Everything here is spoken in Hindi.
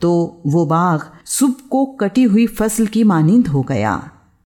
तो वो बाग सुबह को कटी हुई फ़सल की मानिंद हो गया।